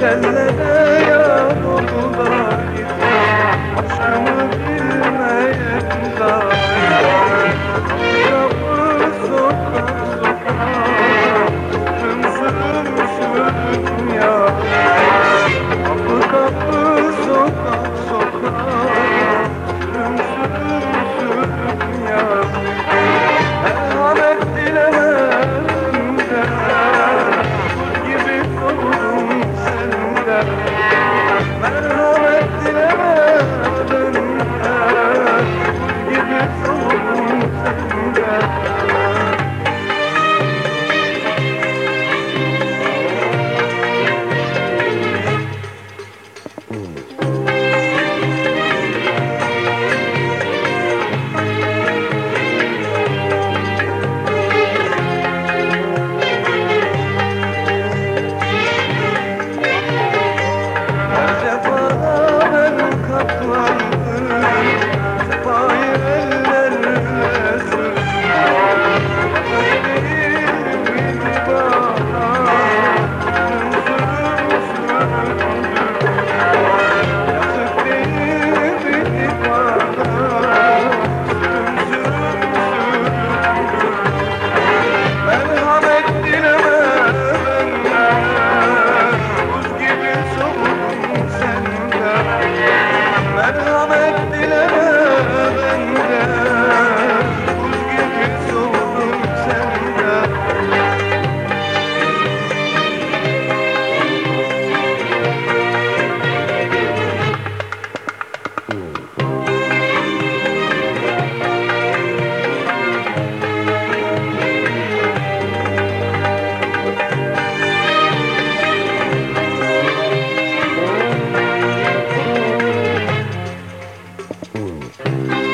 tellere yağmurlar gitti Akşamın Papo.